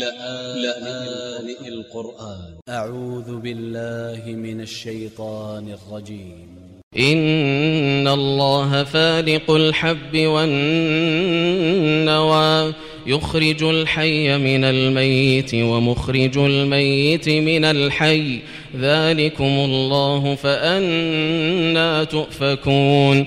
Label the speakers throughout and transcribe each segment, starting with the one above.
Speaker 1: لآن القرآن. أ ع و ذ ب ا ل ل ه من ا ل ش ي ط ا ن ا ل ج ي م
Speaker 2: إن الله فالق الحب والنوى يخرج الحي من الميت ومخرج الميت من الحي. ذلكم الله فأنا تؤفكون.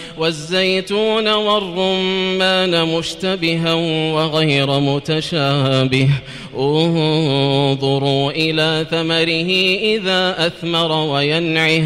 Speaker 2: والزيتون والرمان مشتبها وغير متشابه. انظروا إلى ثمره إذا أثمر وينعه.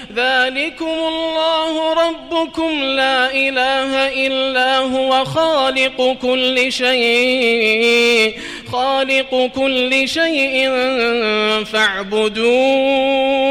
Speaker 2: ذلكم الله ربكم لا إله إلا هو خالق كل شيء خالق كل شيء فاعبدوه.